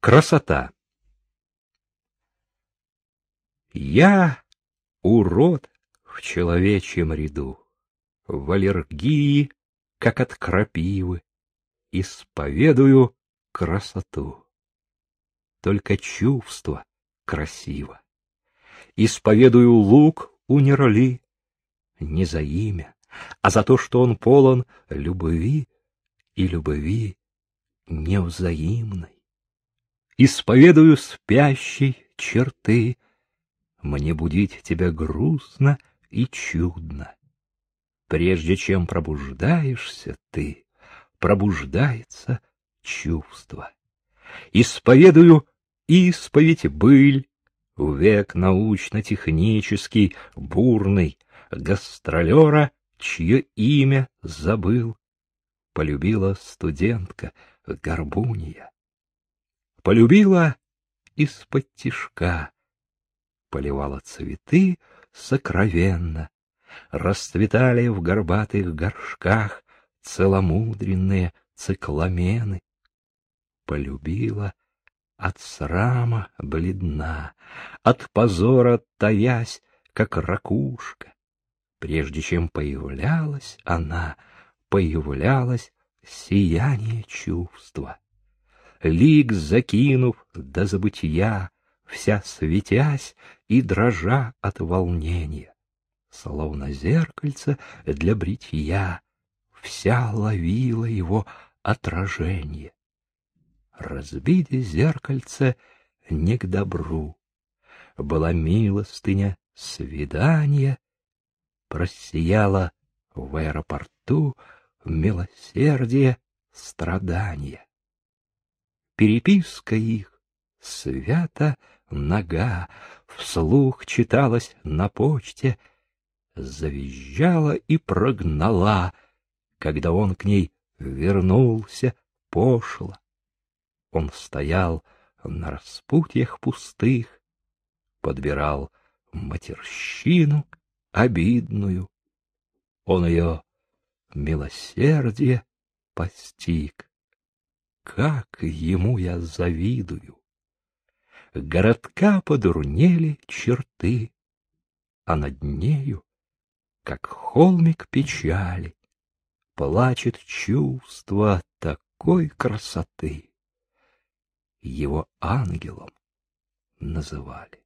Красота. Я урод в человечьем ряду, в аллергии, как от крапивы, исповедую красоту. Только чувство красиво. Исповедую лук у нероли, не за имя, а за то, что он полон любви и любви невзаимной. Исповедую спящей черты, мне будить тебя грустно и чудно. Прежде чем пробуждаешься ты, пробуждается чувство. Исповедую исповедь быль, век научно-технический, бурный, гастролера, чье имя забыл. Полюбила студентка Горбунья. Полюбила из-под тишка, поливала цветы сокровенно, расцветали в горбатых горшках целомудренные цикламены. Полюбила от срама бледна, от позора таясь, как ракушка. Прежде чем появлялась она, появлялось сияние чувства. Лик закинув до забытия, вся светясь и дрожа от волнения, словно зеркальце для бритья, вся ловила его отражение. Разбите зеркальце не к добру, была милостыня свидания, просияла в аэропорту милосердие страдания. Переписка их свята нога, вслух читалась на почте, завизжала и прогнала, когда он к ней вернулся пошло. Он стоял на распутьях пустых, подбирал матерщину обидную. Он ее милосердие постиг. Как ему я завидую! Городка подурнели черты, а над нею, как холмик печали, плачет чувство такой красоты. Его ангелом называли.